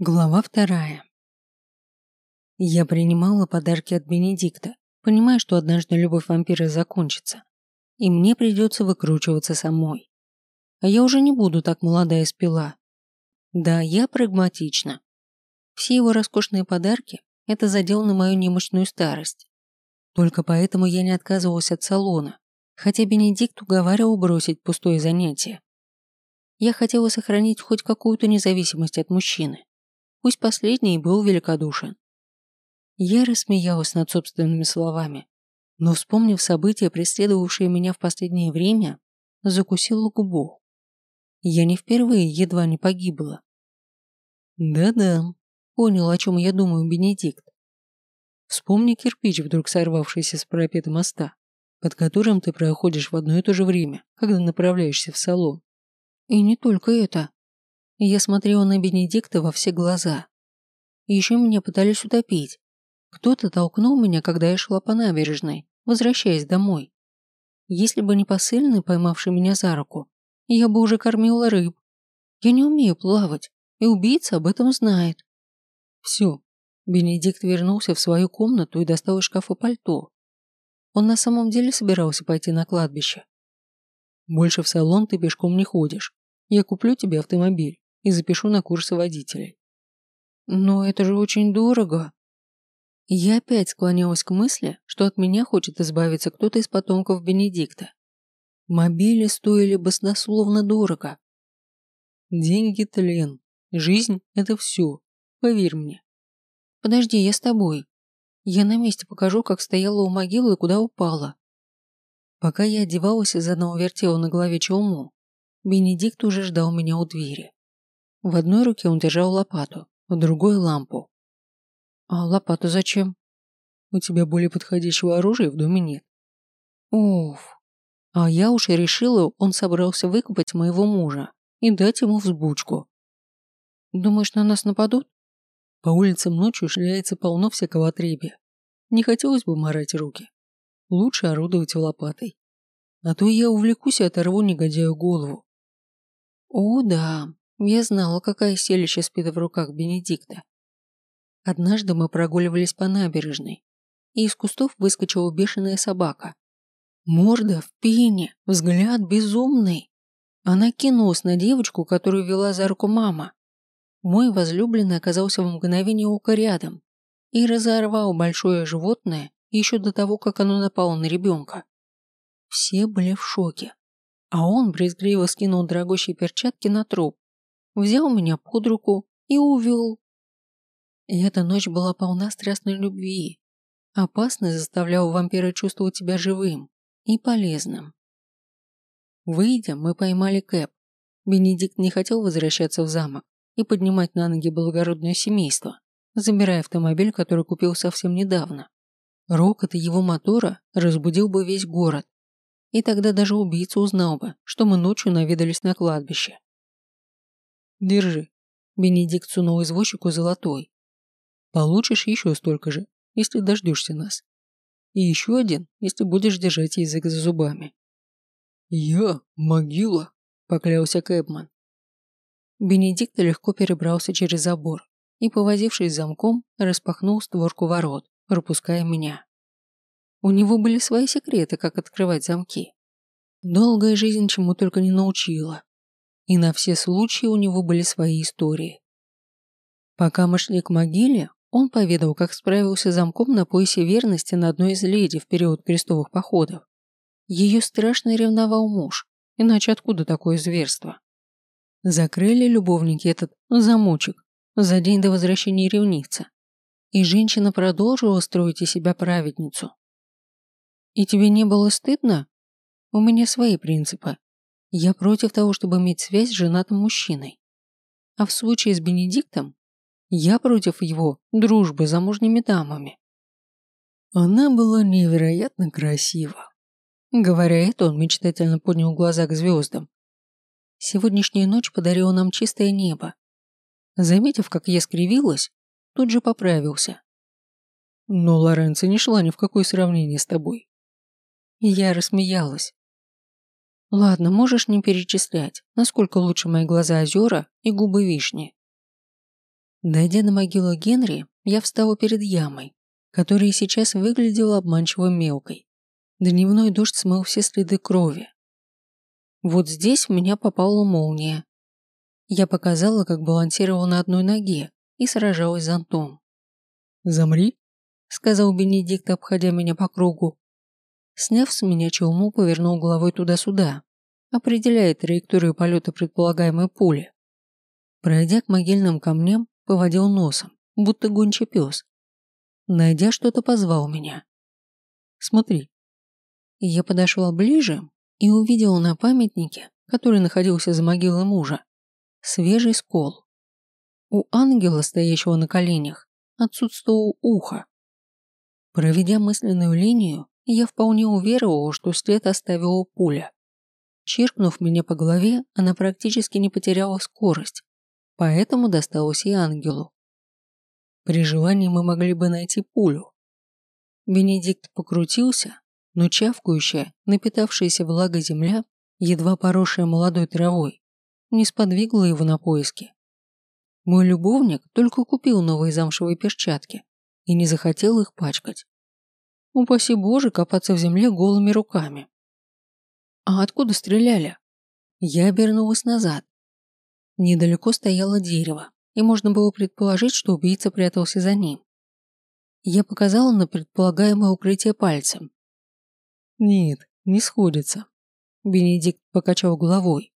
Глава вторая. Я принимала подарки от Бенедикта, понимая, что однажды любовь вампира закончится, и мне придется выкручиваться самой. А я уже не буду так молодая спила. Да, я прагматична. Все его роскошные подарки – это задел на мою немощную старость. Только поэтому я не отказывалась от салона, хотя Бенедикт уговаривал бросить пустое занятие. Я хотела сохранить хоть какую-то независимость от мужчины Пусть последний был великодушен. Я рассмеялась над собственными словами, но, вспомнив события, преследовавшие меня в последнее время, закусила губу. Я не впервые едва не погибла. Да-да, понял, о чем я думаю, Бенедикт. Вспомни кирпич, вдруг сорвавшийся с парапета моста, под которым ты проходишь в одно и то же время, когда направляешься в салон. И не только это. Я смотрела на Бенедикта во все глаза. Еще меня пытались утопить. Кто-то толкнул меня, когда я шла по набережной, возвращаясь домой. Если бы не посыльный, поймавший меня за руку, я бы уже кормила рыб. Я не умею плавать, и убийца об этом знает. Все. Бенедикт вернулся в свою комнату и достал из шкафа пальто. Он на самом деле собирался пойти на кладбище. Больше в салон ты пешком не ходишь. Я куплю тебе автомобиль и запишу на курсы водителей. Но это же очень дорого. Я опять склонялась к мысли, что от меня хочет избавиться кто-то из потомков Бенедикта. Мобили стоили баснословно дорого. Деньги – тлен. Жизнь – это все. Поверь мне. Подожди, я с тобой. Я на месте покажу, как стояла у могилы и куда упала. Пока я одевалась и заодно вертела на голове челму, Бенедикт уже ждал меня у двери. В одной руке он держал лопату, в другой – лампу. «А лопату зачем?» «У тебя более подходящего оружия в доме нет». «Уф. А я уж и решила, он собрался выкупать моего мужа и дать ему взбучку. Думаешь, на нас нападут?» По улицам ночью шляется полно всякого отребья. Не хотелось бы морать руки. Лучше орудовать лопатой. А то я увлекусь и оторву негодяю голову. О, да, я знала, какая селища спит в руках Бенедикта. Однажды мы прогуливались по набережной, и из кустов выскочила бешеная собака. Морда в пене, взгляд безумный. Она кинулась на девочку, которую вела за руку мама. Мой возлюбленный оказался в мгновение ока рядом и разорвал большое животное еще до того, как оно напало на ребенка. Все были в шоке, а он брезгливо скинул дорогущие перчатки на труп взял меня под руку и увел. И эта ночь была полна страстной любви. Опасность заставляла вампира чувствовать себя живым и полезным. Выйдя, мы поймали Кэп. Бенедикт не хотел возвращаться в замок и поднимать на ноги благородное семейство, забирая автомобиль, который купил совсем недавно. Рокот его мотора разбудил бы весь город, и тогда даже убийца узнал бы, что мы ночью наведались на кладбище. Держи. Бенедикт сунул извозчику золотой. Получишь еще столько же, если дождешься нас. И еще один, если будешь держать язык за зубами. Я могила, поклялся Кэбман. Бенедикт легко перебрался через забор и, повозившись замком, распахнул створку ворот, пропуская меня. У него были свои секреты, как открывать замки. Долгая жизнь чему только не научила и на все случаи у него были свои истории. Пока мы шли к могиле, он поведал, как справился замком на поясе верности на одной из леди в период крестовых походов. Ее страшно ревновал муж, иначе откуда такое зверство? Закрыли любовники этот замочек за день до возвращения ревницы, и женщина продолжила строить из себя праведницу. «И тебе не было стыдно? У меня свои принципы. Я против того, чтобы иметь связь с женатым мужчиной. А в случае с Бенедиктом, я против его дружбы с замужними дамами. Она была невероятно красива. Говоря это, он мечтательно поднял глаза к звездам. Сегодняшняя ночь подарила нам чистое небо. Заметив, как я скривилась, тут же поправился. Но Лоренцо не шла ни в какое сравнение с тобой. Я рассмеялась. Ладно, можешь не перечислять, насколько лучше мои глаза озера и губы вишни. Дойдя до могилы Генри, я встала перед ямой, которая сейчас выглядела обманчиво мелкой. Дневной дождь смыл все следы крови. Вот здесь в меня попала молния. Я показала, как балансировала на одной ноге и сражалась зонтом. «Замри», — сказал Бенедикт, обходя меня по кругу. Сняв с меня челму, повернул головой туда-сюда, определяя траекторию полета предполагаемой пули. Пройдя к могильным камням, поводил носом, будто гончий пес. Найдя что-то, позвал меня. «Смотри». Я подошла ближе и увидела на памятнике, который находился за могилой мужа, свежий скол. У ангела, стоящего на коленях, отсутствовало ухо. Проведя мысленную линию, я вполне уверовала, что след оставила пуля. Чиркнув меня по голове, она практически не потеряла скорость, поэтому досталось и ангелу. При желании мы могли бы найти пулю. Бенедикт покрутился, но чавкающая, напитавшаяся влагой земля, едва поросшая молодой травой, не сподвигла его на поиски. Мой любовник только купил новые замшевые перчатки и не захотел их пачкать. Упаси Боже копаться в земле голыми руками. А откуда стреляли? Я обернулась назад. Недалеко стояло дерево, и можно было предположить, что убийца прятался за ним. Я показала на предполагаемое укрытие пальцем. «Нет, не сходится», – Бенедикт покачал головой.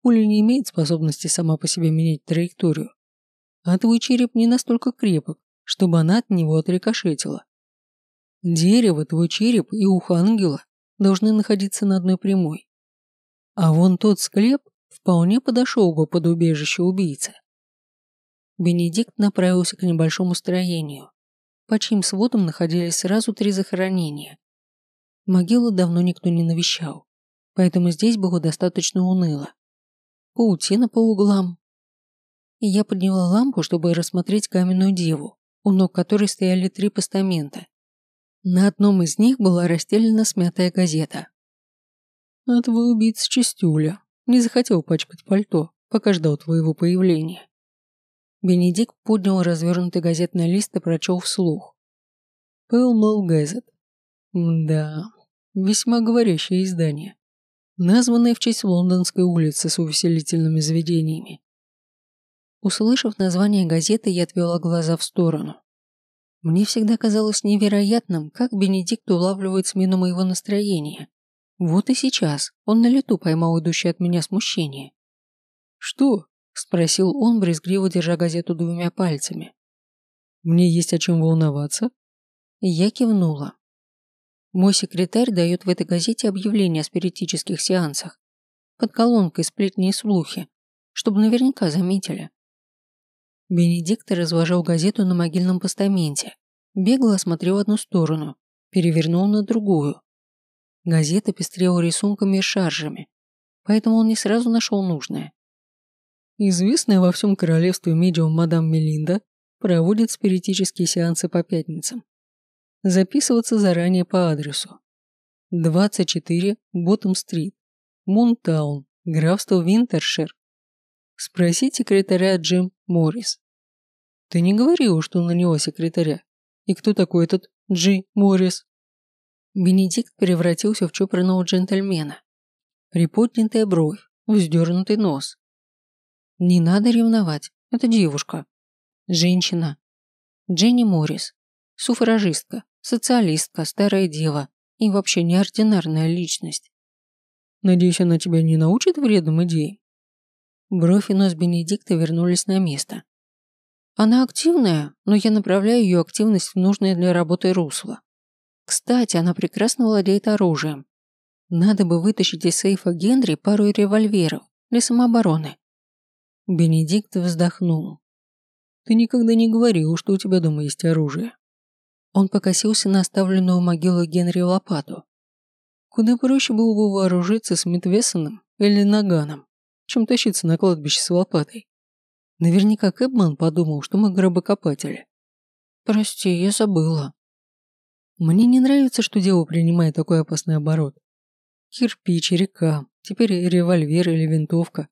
Пуля не имеет способности сама по себе менять траекторию, а твой череп не настолько крепок, чтобы она от него отрикошетила. Дерево, твой череп и ухо ангела должны находиться на одной прямой. А вон тот склеп вполне подошел бы под убежище убийцы. Бенедикт направился к небольшому строению, по чьим сводам находились сразу три захоронения. Могилу давно никто не навещал, поэтому здесь было достаточно уныло. Паутина по углам. Я подняла лампу, чтобы рассмотреть каменную деву, у ног которой стояли три постамента. На одном из них была расстелена смятая газета. «А твой убийца Чистюля не захотел пачкать пальто, пока ждал твоего появления. Бенедикт поднял развернутый газетный лист и прочел вслух. Пэлмэл Гэзет. Да, весьма говорящее издание. Названное в честь лондонской улицы с увеселительными заведениями. Услышав название газеты, я отвела глаза в сторону. Мне всегда казалось невероятным, как Бенедикт улавливает смену моего настроения. Вот и сейчас он на лету поймал идущее от меня смущение. «Что?» Спросил он, брезгливо держа газету двумя пальцами. «Мне есть о чем волноваться?» Я кивнула. Мой секретарь дает в этой газете объявление о спиритических сеансах. Под колонкой сплетни и слухи, чтобы наверняка заметили. Бенедикт разложил газету на могильном постаменте, бегло осмотрел одну сторону, перевернул на другую. Газета пестрела рисунками и шаржами, поэтому он не сразу нашел нужное. Известная во всем королевстве медиум мадам Мелинда проводит спиритические сеансы по пятницам. Записываться заранее по адресу. 24 Боттом-стрит, Мунтаун, графство Винтершир. Спросите секретаря Джим Моррис. Ты не говорил, что на него секретаря. И кто такой этот Джи Моррис? Бенедикт превратился в чопорного джентльмена. Приподнятая бровь, вздернутый нос, не надо ревновать. Это девушка. Женщина. Дженни Моррис. Суфражистка, социалистка, старая дева и вообще неординарная личность. Надеюсь, она тебя не научит вредным идеям? Бровь и нос Бенедикта вернулись на место. Она активная, но я направляю ее активность в нужное для работы русло. Кстати, она прекрасно владеет оружием. Надо бы вытащить из сейфа Генри пару револьверов для самообороны. Бенедикт вздохнул. «Ты никогда не говорил, что у тебя дома есть оружие». Он покосился на оставленную могилу Генри лопату. Куда проще было бы вооружиться с Митвессоном или Наганом, чем тащиться на кладбище с лопатой. Наверняка Кэбман подумал, что мы гробокопатели. Прости, я забыла. Мне не нравится, что дело принимает такой опасный оборот. Кирпич, река, теперь револьвер или винтовка.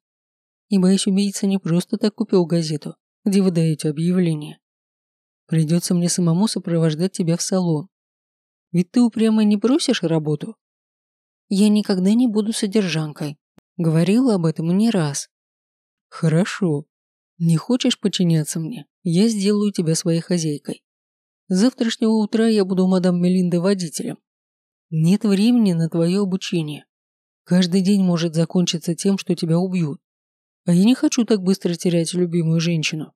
И боюсь, убийца не просто так купил газету, где вы даете объявление. Придется мне самому сопровождать тебя в салон. Ведь ты упрямо не бросишь работу. Я никогда не буду содержанкой. Говорила об этом не раз. Хорошо. Не хочешь подчиняться мне? Я сделаю тебя своей хозяйкой. С завтрашнего утра я буду у мадам Мелинды водителем. Нет времени на твое обучение. Каждый день может закончиться тем, что тебя убьют. А я не хочу так быстро терять любимую женщину.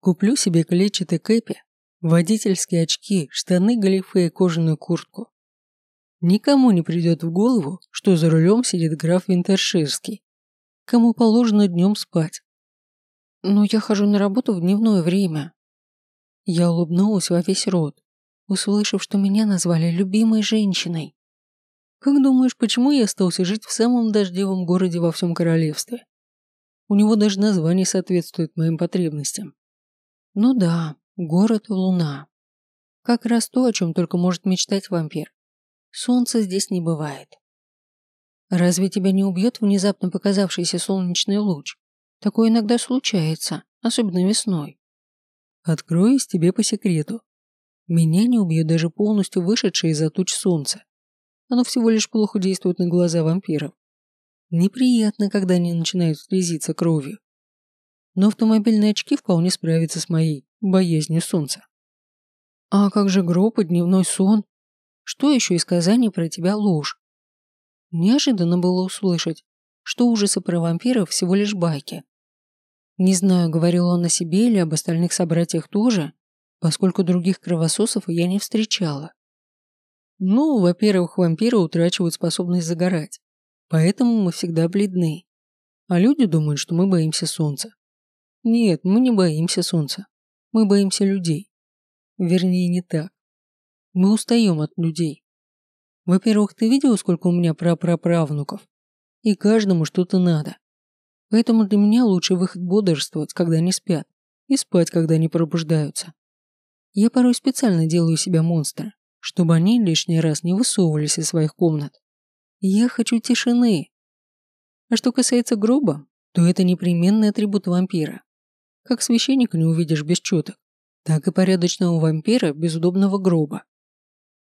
Куплю себе клетчатый кэпи, водительские очки, штаны галифе и кожаную куртку. Никому не придет в голову, что за рулем сидит граф Винтерширский. Кому положено днем спать. Но я хожу на работу в дневное время. Я улыбнулась во весь рот, услышав, что меня назвали любимой женщиной. Как думаешь, почему я остался жить в самом дождевом городе во всем королевстве? У него даже название соответствует моим потребностям. Ну да, город Луна. Как раз то, о чем только может мечтать вампир. Солнца здесь не бывает. Разве тебя не убьет внезапно показавшийся солнечный луч? Такое иногда случается, особенно весной. Откроюсь тебе по секрету. Меня не убьет даже полностью вышедшее из-за туч солнце. Оно всего лишь плохо действует на глаза вампиров. Неприятно, когда они начинают слезиться кровью но автомобильные очки вполне справятся с моей боязнью солнца. А как же гроб и дневной сон? Что еще из сказаний про тебя ложь? Неожиданно было услышать, что ужасы про вампиров всего лишь байки. Не знаю, говорил он о себе или об остальных собратьях тоже, поскольку других кровососов я не встречала. Ну, во-первых, вампиры утрачивают способность загорать, поэтому мы всегда бледны. А люди думают, что мы боимся солнца. Нет, мы не боимся солнца. Мы боимся людей. Вернее, не так. Мы устаем от людей. Во-первых, ты видел, сколько у меня прапраправнуков? И каждому что-то надо. Поэтому для меня лучше выход бодрствовать, когда они спят, и спать, когда они пробуждаются. Я порой специально делаю себя монстра, чтобы они лишний раз не высовывались из своих комнат. Я хочу тишины. А что касается гроба, то это непременный атрибут вампира. Как священника не увидишь без четок, так и порядочного вампира без удобного гроба.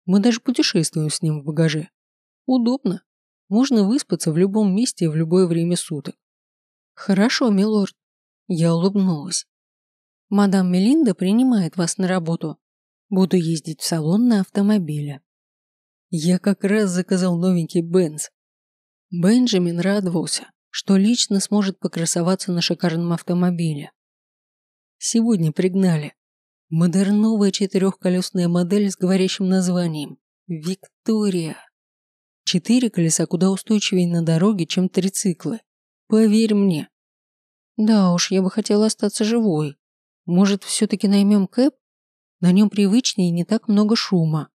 Мы даже путешествуем с ним в багаже. Удобно. Можно выспаться в любом месте и в любое время суток. Хорошо, милорд. Я улыбнулась. Мадам Мелинда принимает вас на работу. Буду ездить в салон на автомобиле. Я как раз заказал новенький Бенц. Бенджамин радовался, что лично сможет покрасоваться на шикарном автомобиле. Сегодня пригнали. Модерновая четырехколесная модель с говорящим названием «Виктория». Четыре колеса куда устойчивее на дороге, чем трициклы. Поверь мне. Да уж, я бы хотела остаться живой. Может, все-таки наймем Кэп? На нем привычнее и не так много шума.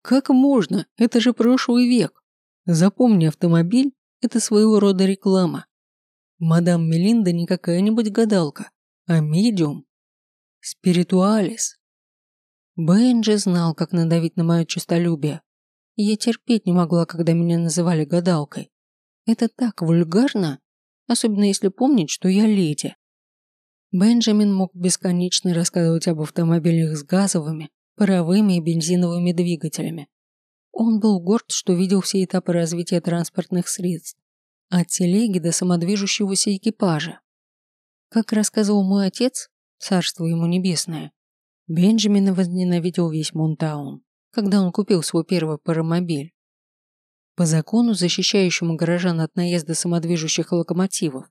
Как можно? Это же прошлый век. Запомни, автомобиль – это своего рода реклама. Мадам Мелинда не какая-нибудь гадалка а медиум – спиритуалис. Бенджи знал, как надавить на мое честолюбие. я терпеть не могла, когда меня называли гадалкой. Это так вульгарно, особенно если помнить, что я леди. Бенджамин мог бесконечно рассказывать об автомобилях с газовыми, паровыми и бензиновыми двигателями. Он был горд, что видел все этапы развития транспортных средств, от телеги до самодвижущегося экипажа. Как рассказывал мой отец, царство ему небесное, Бенджамина возненавидел весь Монтаун, когда он купил свой первый паромобиль. По закону, защищающему горожан от наезда самодвижущих локомотивов,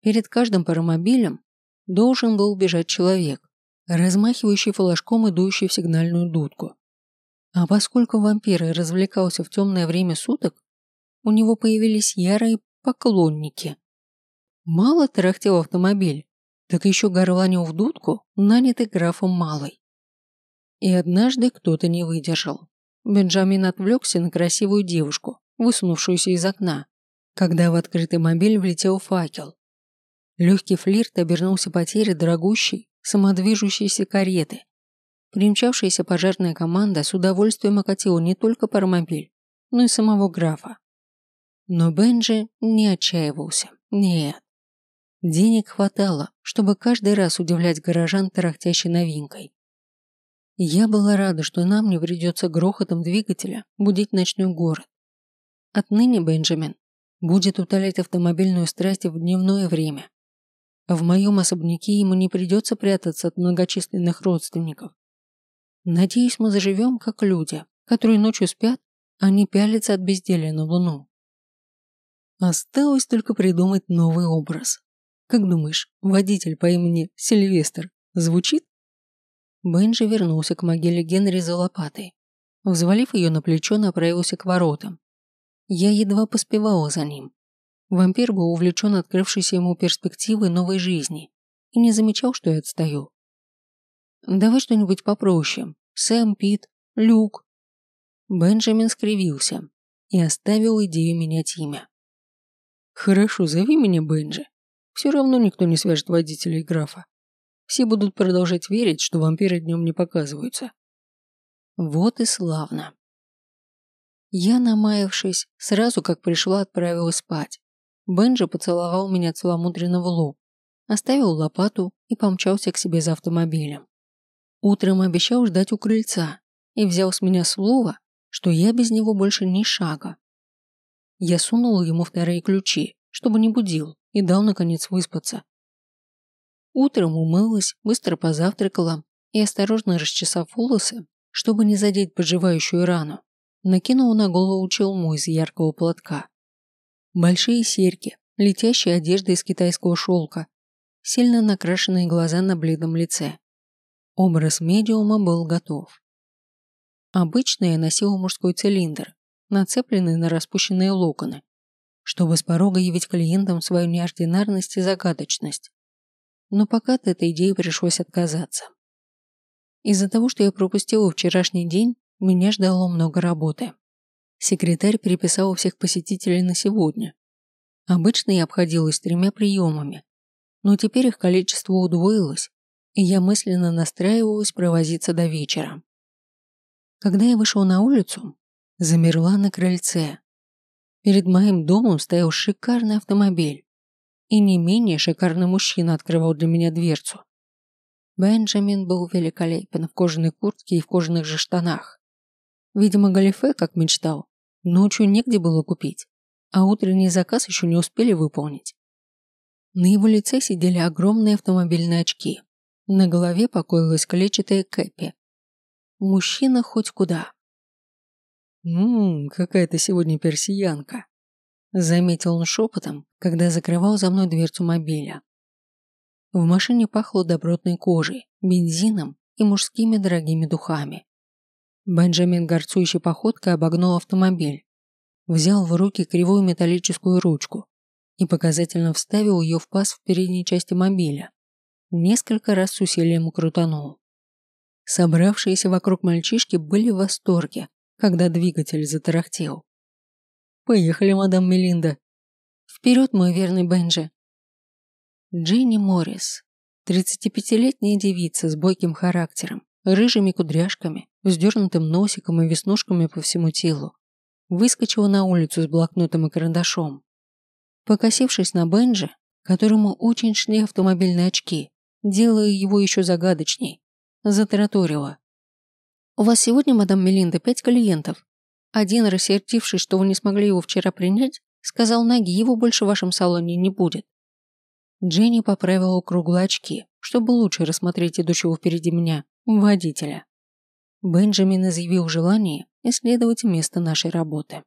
перед каждым паромобилем должен был бежать человек, размахивающий флажком и дующий в сигнальную дудку. А поскольку вампир развлекался в темное время суток, у него появились ярые поклонники, Мало тарахтел автомобиль, так еще горланил в дудку, нанятый графом Малой. И однажды кто-то не выдержал. Бенджамин отвлекся на красивую девушку, высунувшуюся из окна, когда в открытый мобиль влетел факел. Легкий флирт обернулся потерей дорогущей, самодвижущейся кареты. Примчавшаяся пожарная команда с удовольствием окатила не только паромобиль, но и самого графа. Но Бенджи не отчаивался. Нет. Денег хватало, чтобы каждый раз удивлять горожан тарахтящей новинкой. Я была рада, что нам не придется грохотом двигателя будить ночной город. Отныне Бенджамин будет утолять автомобильную страсть в дневное время. В моем особняке ему не придется прятаться от многочисленных родственников. Надеюсь, мы заживем как люди, которые ночью спят, а не пялятся от безделия на луну. Осталось только придумать новый образ. Как думаешь, водитель по имени Сильвестр звучит? Бенджи вернулся к могиле Генри за лопатой. Взвалив ее на плечо, направился к воротам. Я едва поспевала за ним. Вампир был увлечен открывшейся ему перспективой новой жизни и не замечал, что я отстаю. «Давай что-нибудь попроще. Сэм, Пит, Люк». Бенджамин скривился и оставил идею менять имя. «Хорошо, зови меня Бенджи. Все равно никто не свяжет водителя и графа. Все будут продолжать верить, что вампиры днем не показываются». Вот и славно. Я, намаявшись, сразу как пришла, отправилась спать. Бенджи поцеловал меня целомудренно в лоб, оставил лопату и помчался к себе за автомобилем. Утром обещал ждать у крыльца и взял с меня слово, что я без него больше ни шага. Я сунул ему вторые ключи, чтобы не будил, и дал, наконец, выспаться. Утром умылась, быстро позавтракала и, осторожно расчесав волосы, чтобы не задеть подживающую рану, накинул на голову челму из яркого платка. Большие серьги, летящая одежда из китайского шелка, сильно накрашенные глаза на бледном лице. Образ медиума был готов. Обычно я носила мужской цилиндр, нацепленный на распущенные локоны, чтобы с порога явить клиентам свою неординарность и загадочность. Но пока от этой идеи пришлось отказаться. Из-за того, что я пропустила вчерашний день, меня ждало много работы. Секретарь переписал всех посетителей на сегодня. Обычно я обходилась тремя приемами, но теперь их количество удвоилось, и я мысленно настраивалась провозиться до вечера. Когда я вышел на улицу, замерла на крыльце. Перед моим домом стоял шикарный автомобиль, и не менее шикарный мужчина открывал для меня дверцу. Бенджамин был великолепен в кожаной куртке и в кожаных же штанах. Видимо, галифе, как мечтал, ночью негде было купить, а утренний заказ еще не успели выполнить. На его лице сидели огромные автомобильные очки. На голове покоилась клетчатая кэпи. Мужчина хоть куда. «Ммм, какая ты сегодня персиянка», заметил он шепотом, когда закрывал за мной дверцу мобиля. В машине пахло добротной кожей, бензином и мужскими дорогими духами. Бенджамин горцующей походкой обогнул автомобиль, взял в руки кривую металлическую ручку и показательно вставил ее в паз в передней части мобиля. Несколько раз с усилием крутанул. Собравшиеся вокруг мальчишки были в восторге, когда двигатель затарахтел. «Поехали, мадам Мелинда!» «Вперед, мой верный Бенджи!» Дженни Моррис, 35-летняя девица с бойким характером, рыжими кудряшками, вздернутым носиком и веснушками по всему телу, выскочила на улицу с блокнотом и карандашом. Покосившись на Бенджи, которому очень шли автомобильные очки, делая его еще загадочней, затараторила. «У вас сегодня, мадам Мелинда, пять клиентов. Один, рассердившись, что вы не смогли его вчера принять, сказал Наги, его больше в вашем салоне не будет. Дженни поправила круглые очки, чтобы лучше рассмотреть идущего впереди меня водителя. Бенджамин изъявил желание исследовать место нашей работы.